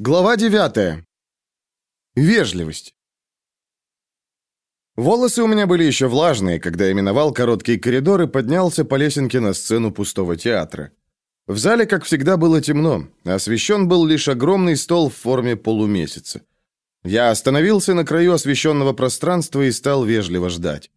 Глава 9. Вежливость. Волосы у меня были еще влажные, когда я миновал короткий коридор и поднялся по лесенке на сцену пустого театра. В зале, как всегда, было темно, освещен был лишь огромный стол в форме полумесяца. Я остановился на краю освещенного пространства и стал вежливо ждать.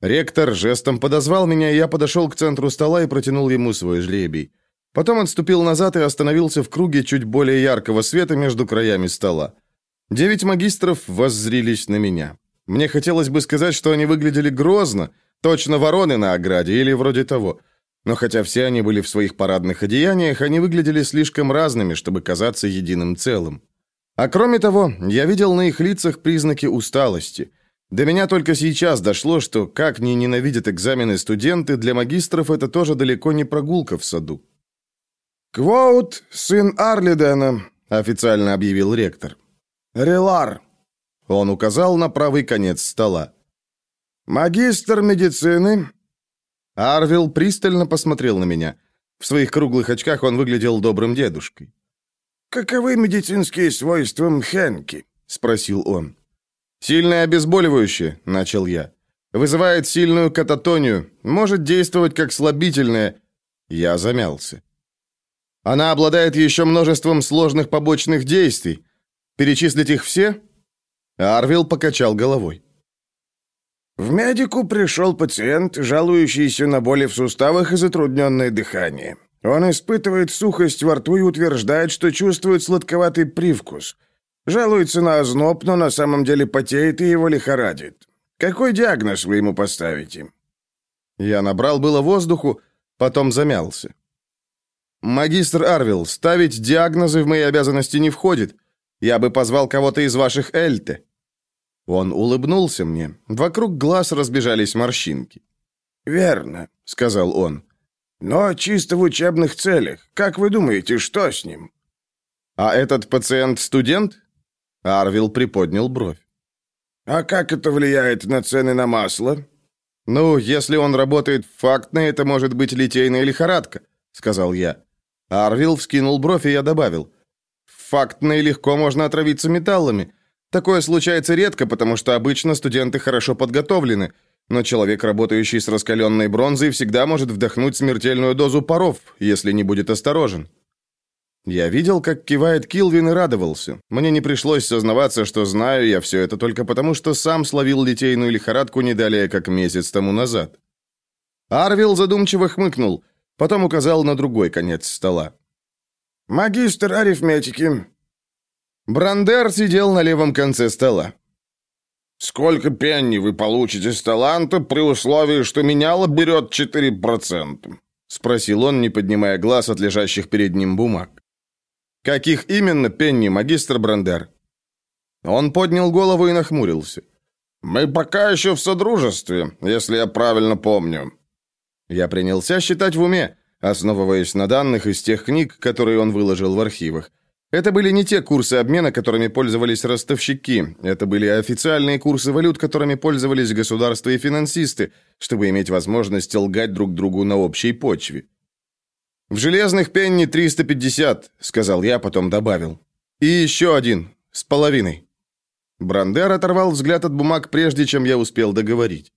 Ректор жестом подозвал меня, и я подошел к центру стола и протянул ему свой жребий. Потом отступил назад и остановился в круге чуть более яркого света между краями стола. Девять магистров воззрились на меня. Мне хотелось бы сказать, что они выглядели грозно, точно вороны на ограде или вроде того. Но хотя все они были в своих парадных одеяниях, они выглядели слишком разными, чтобы казаться единым целым. А кроме того, я видел на их лицах признаки усталости. До меня только сейчас дошло, что, как ни ненавидят экзамены студенты, для магистров это тоже далеко не прогулка в саду. «Квоут, сын Арлидена», — официально объявил ректор. «Релар». Он указал на правый конец стола. «Магистр медицины». Арвил пристально посмотрел на меня. В своих круглых очках он выглядел добрым дедушкой. «Каковы медицинские свойства мхенки?» — спросил он. «Сильное обезболивающее», — начал я. «Вызывает сильную кататонию, может действовать как слабительное». Я замялся. Она обладает еще множеством сложных побочных действий. Перечислить их все?» Арвил покачал головой. В медику пришел пациент, жалующийся на боли в суставах и затрудненное дыхание. Он испытывает сухость во рту и утверждает, что чувствует сладковатый привкус. Жалуется на озноб, но на самом деле потеет и его лихорадит. Какой диагноз вы ему поставите? Я набрал было воздуху, потом замялся. «Магистр Арвил, ставить диагнозы в мои обязанности не входит. Я бы позвал кого-то из ваших Эльте». Он улыбнулся мне. Вокруг глаз разбежались морщинки. «Верно», — сказал он. «Но чисто в учебных целях. Как вы думаете, что с ним?» «А этот пациент студент?» Арвил приподнял бровь. «А как это влияет на цены на масло?» «Ну, если он работает фактно, это может быть литейная лихорадка», — сказал я. Арвил вскинул бровь, и я добавил. «Фактно и легко можно отравиться металлами. Такое случается редко, потому что обычно студенты хорошо подготовлены, но человек, работающий с раскаленной бронзой, всегда может вдохнуть смертельную дозу паров, если не будет осторожен». Я видел, как кивает Килвин и радовался. Мне не пришлось сознаваться, что знаю я все это только потому, что сам словил литейную лихорадку не далее, как месяц тому назад. Арвил задумчиво хмыкнул – Потом указал на другой конец стола. «Магистр арифметики». Брандер сидел на левом конце стола. «Сколько пенни вы получите с таланта при условии, что меняло берет 4%?» — спросил он, не поднимая глаз от лежащих перед ним бумаг. «Каких именно пенни, магистр Брандер?» Он поднял голову и нахмурился. «Мы пока еще в содружестве, если я правильно помню. Я принялся считать в уме, основываясь на данных из тех книг, которые он выложил в архивах. Это были не те курсы обмена, которыми пользовались ростовщики. Это были официальные курсы валют, которыми пользовались государства и финансисты, чтобы иметь возможность лгать друг другу на общей почве. «В железных пенни 350», — сказал я, потом добавил. «И еще один, с половиной». Брандер оторвал взгляд от бумаг, прежде чем я успел договорить.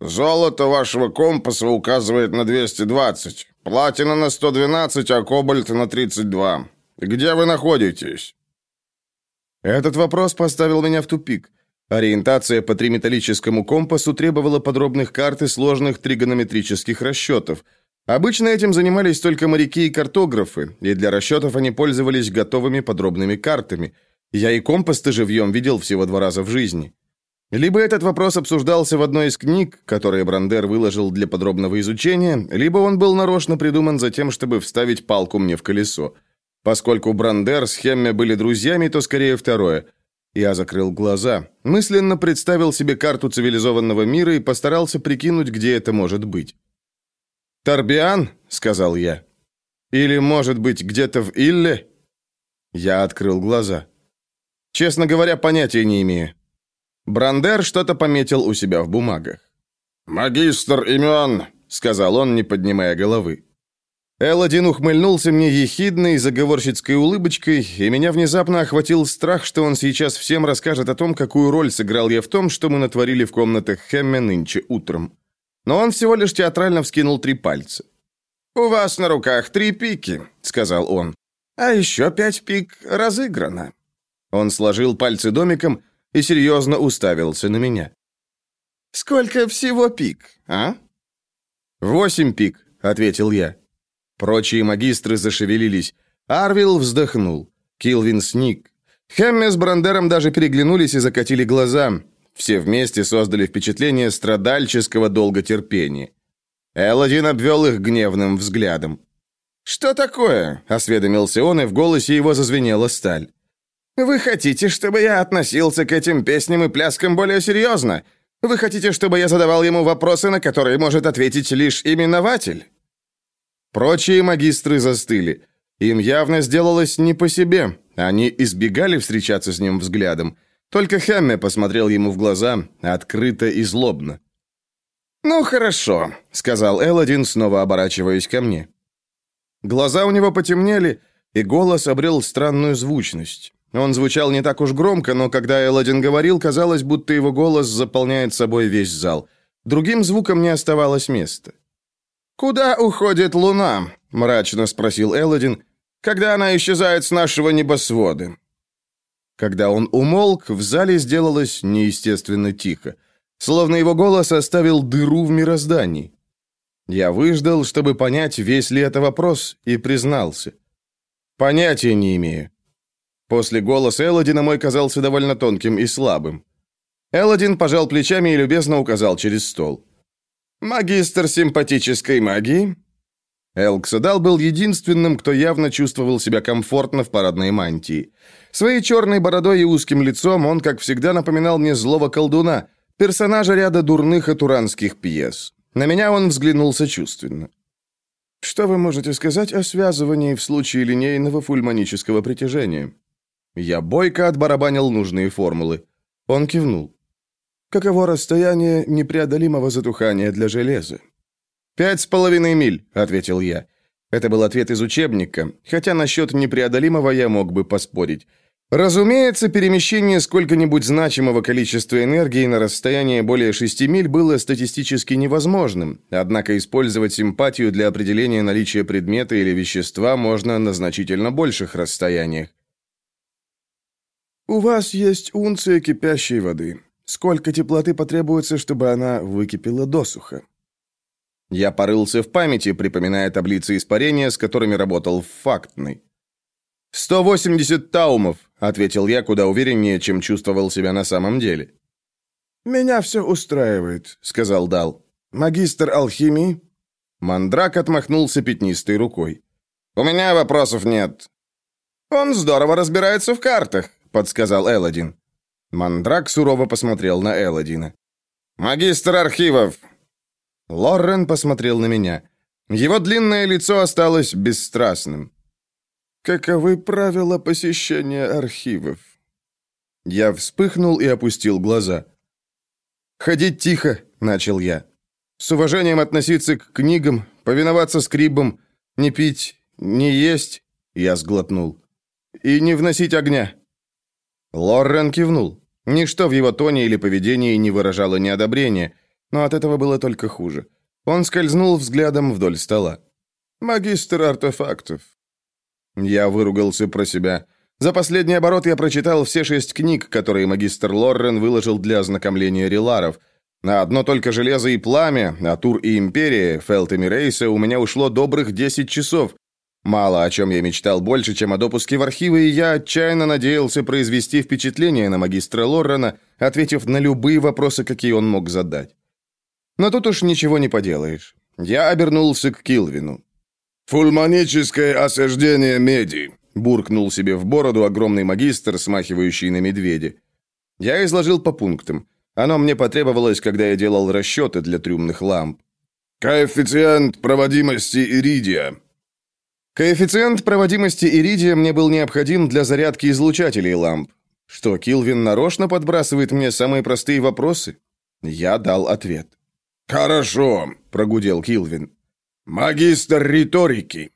Золото вашего компаса указывает на 220, платина на 112, а кобальт на 32. Где вы находитесь?» Этот вопрос поставил меня в тупик. Ориентация по триметаллическому компасу требовала подробных карт и сложных тригонометрических расчетов. Обычно этим занимались только моряки и картографы, и для расчетов они пользовались готовыми подробными картами. Я и компас-то живьем видел всего два раза в жизни. Либо этот вопрос обсуждался в одной из книг, которые Брандер выложил для подробного изучения, либо он был нарочно придуман за тем, чтобы вставить палку мне в колесо. Поскольку Брандер с Хемме были друзьями, то скорее второе. Я закрыл глаза, мысленно представил себе карту цивилизованного мира и постарался прикинуть, где это может быть. «Торбиан?» — сказал я. «Или, может быть, где-то в Илле?» Я открыл глаза. «Честно говоря, понятия не имею. Брандер что-то пометил у себя в бумагах. «Магистр имен», — сказал он, не поднимая головы. Элладин ухмыльнулся мне ехидной, заговорщицкой улыбочкой, и меня внезапно охватил страх, что он сейчас всем расскажет о том, какую роль сыграл я в том, что мы натворили в комнатах Хэмме нынче утром. Но он всего лишь театрально вскинул три пальца. «У вас на руках три пики», — сказал он. «А еще пять пик разыграно». Он сложил пальцы домиком и серьезно уставился на меня. «Сколько всего пик, а?» «Восемь пик», — ответил я. Прочие магистры зашевелились. Арвил вздохнул. Килвин сник. Хэмме с Брандером даже переглянулись и закатили глаза. Все вместе создали впечатление страдальческого долготерпения. Элладин обвел их гневным взглядом. «Что такое?» — осведомился он, и в голосе его зазвенела сталь. «Вы хотите, чтобы я относился к этим песням и пляскам более серьезно? Вы хотите, чтобы я задавал ему вопросы, на которые может ответить лишь именователь?» Прочие магистры застыли. Им явно сделалось не по себе. Они избегали встречаться с ним взглядом. Только Хэмме посмотрел ему в глаза, открыто и злобно. «Ну, хорошо», — сказал Элодин, снова оборачиваясь ко мне. Глаза у него потемнели, и голос обрел странную звучность. Он звучал не так уж громко, но когда Элодин говорил, казалось, будто его голос заполняет собой весь зал. Другим звуком не оставалось места. «Куда уходит луна?» — мрачно спросил Элодин, «когда она исчезает с нашего небосвода». Когда он умолк, в зале сделалось неестественно тихо, словно его голос оставил дыру в мироздании. Я выждал, чтобы понять, весь ли это вопрос, и признался. «Понятия не имею». После голоса Элодина мой казался довольно тонким и слабым. Элодин пожал плечами и любезно указал через стол. «Магистр симпатической магии?» Элксадал был единственным, кто явно чувствовал себя комфортно в парадной мантии. Своей черной бородой и узким лицом он, как всегда, напоминал мне злого колдуна, персонажа ряда дурных атуранских пьес. На меня он взглянул сочувственно. «Что вы можете сказать о связывании в случае линейного фульманического притяжения?» Я бойко отбарабанил нужные формулы. Он кивнул. Каково расстояние непреодолимого затухания для железа? «Пять с половиной миль», — ответил я. Это был ответ из учебника, хотя насчет непреодолимого я мог бы поспорить. Разумеется, перемещение сколько-нибудь значимого количества энергии на расстояние более шести миль было статистически невозможным, однако использовать симпатию для определения наличия предмета или вещества можно на значительно больших расстояниях. «У вас есть унция кипящей воды. Сколько теплоты потребуется, чтобы она выкипела досуха? Я порылся в памяти, припоминая таблицы испарения, с которыми работал в фактной. «Сто восемьдесят таумов», — ответил я куда увереннее, чем чувствовал себя на самом деле. «Меня все устраивает», — сказал Дал. «Магистр алхимии?» Мандрак отмахнулся пятнистой рукой. «У меня вопросов нет». «Он здорово разбирается в картах», — подсказал Элодин. Мандрак сурово посмотрел на Элодина. «Магистр архивов!» Лоррен посмотрел на меня. Его длинное лицо осталось бесстрастным. «Каковы правила посещения архивов?» Я вспыхнул и опустил глаза. «Ходить тихо», — начал я. «С уважением относиться к книгам, повиноваться скрибам, не пить, не есть», — я сглотнул, «и не вносить огня». Лоррен кивнул. Ничто в его тоне или поведении не выражало неодобрения, но от этого было только хуже. Он скользнул взглядом вдоль стола. «Магистр артефактов». Я выругался про себя. За последний оборот я прочитал все шесть книг, которые магистр Лоррен выложил для ознакомления реларов. На одно только железо и пламя, а тур и империя, Фелт и Мирейса у меня ушло добрых десять часов, Мало о чем я мечтал больше, чем о допуске в архивы, и я отчаянно надеялся произвести впечатление на магистра Лоррена, ответив на любые вопросы, какие он мог задать. Но тут уж ничего не поделаешь. Я обернулся к Килвину. «Фульманическое осаждение меди», — буркнул себе в бороду огромный магистр, смахивающий на медведя. Я изложил по пунктам. Оно мне потребовалось, когда я делал расчеты для трюмных ламп. «Коэффициент проводимости иридия», Коэффициент проводимости иридия мне был необходим для зарядки излучателей ламп. Что, Килвин нарочно подбрасывает мне самые простые вопросы? Я дал ответ. «Хорошо», — прогудел Килвин. «Магистр риторики».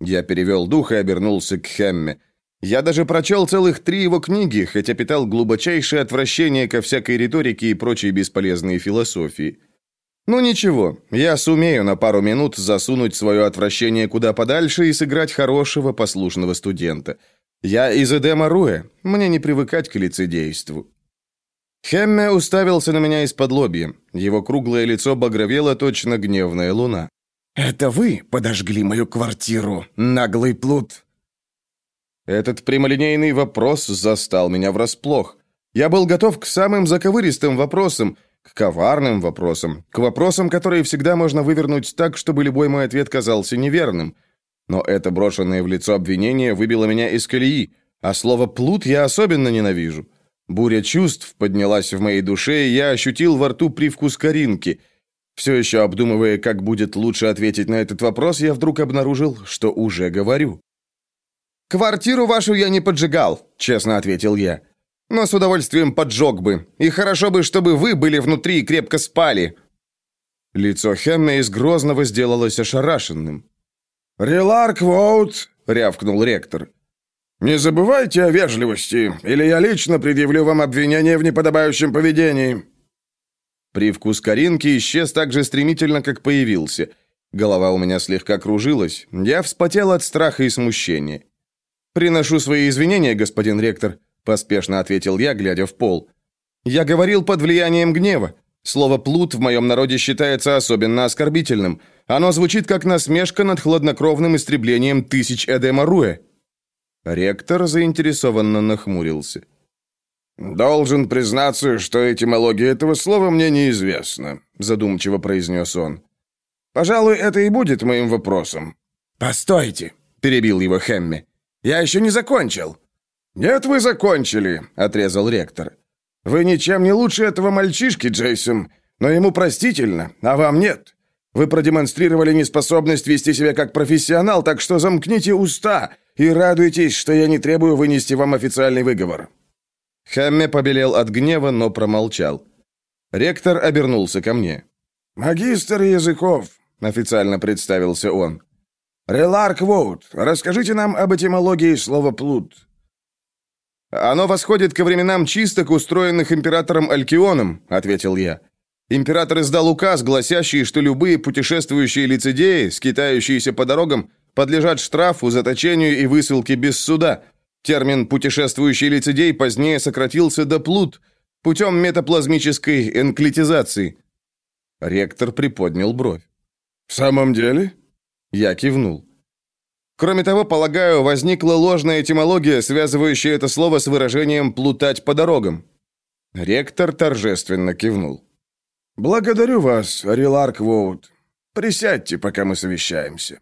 Я перевел дух и обернулся к Хемме. Я даже прочел целых три его книги, хотя питал глубочайшее отвращение ко всякой риторике и прочей бесполезной философии. Ну ничего, я сумею на пару минут засунуть свое отвращение куда подальше и сыграть хорошего, послушного студента. Я из Эдема Руэ, мне не привыкать к лицедейству. Хемме уставился на меня из-под лобья. Его круглое лицо багровело точно гневная луна. «Это вы подожгли мою квартиру, наглый плут!» Этот прямолинейный вопрос застал меня врасплох. Я был готов к самым заковыристым вопросам, к коварным вопросам, к вопросам, которые всегда можно вывернуть так, чтобы любой мой ответ казался неверным. Но это брошенное в лицо обвинение выбило меня из колеи, а слово «плут» я особенно ненавижу. Буря чувств поднялась в моей душе, и я ощутил во рту привкус коринки. Все еще обдумывая, как будет лучше ответить на этот вопрос, я вдруг обнаружил, что уже говорю. «Квартиру вашу я не поджигал», — честно ответил я. «Но с удовольствием поджег бы. И хорошо бы, чтобы вы были внутри и крепко спали». Лицо Хемме из Грозного сделалось ошарашенным. «Реларк Воут!» — рявкнул ректор. «Не забывайте о вежливости, или я лично предъявлю вам обвинение в неподобающем поведении». Привкус Каринки исчез так же стремительно, как появился. Голова у меня слегка кружилась. Я вспотел от страха и смущения. «Приношу свои извинения, господин ректор», — поспешно ответил я, глядя в пол. «Я говорил под влиянием гнева. Слово «плут» в моем народе считается особенно оскорбительным. Оно звучит как насмешка над хладнокровным истреблением тысяч Эдема Руэ». Ректор заинтересованно нахмурился. «Должен признаться, что этимология этого слова мне неизвестна», задумчиво произнес он. «Пожалуй, это и будет моим вопросом». «Постойте», — перебил его Хемми. «Я еще не закончил». «Нет, вы закончили», — отрезал ректор. «Вы ничем не лучше этого мальчишки, Джейсон, но ему простительно, а вам нет. Вы продемонстрировали неспособность вести себя как профессионал, так что замкните уста и радуйтесь, что я не требую вынести вам официальный выговор». Хамме побелел от гнева, но промолчал. Ректор обернулся ко мне. «Магистр языков», — официально представился он. «Реларк Воут, расскажите нам об этимологии слова «плут». «Оно восходит ко временам чисток, устроенных императором Алькионом», — ответил я. Император издал указ, гласящий, что любые путешествующие лицедеи, скитающиеся по дорогам, подлежат штрафу, заточению и высылке без суда. Термин «путешествующий лицедей» позднее сократился до «плут» путем метаплазмической энклитизации. Ректор приподнял бровь. «В самом деле?» Я кивнул. Кроме того, полагаю, возникла ложная этимология, связывающая это слово с выражением «плутать по дорогам». Ректор торжественно кивнул. «Благодарю вас, Риларк Воут. Присядьте, пока мы совещаемся».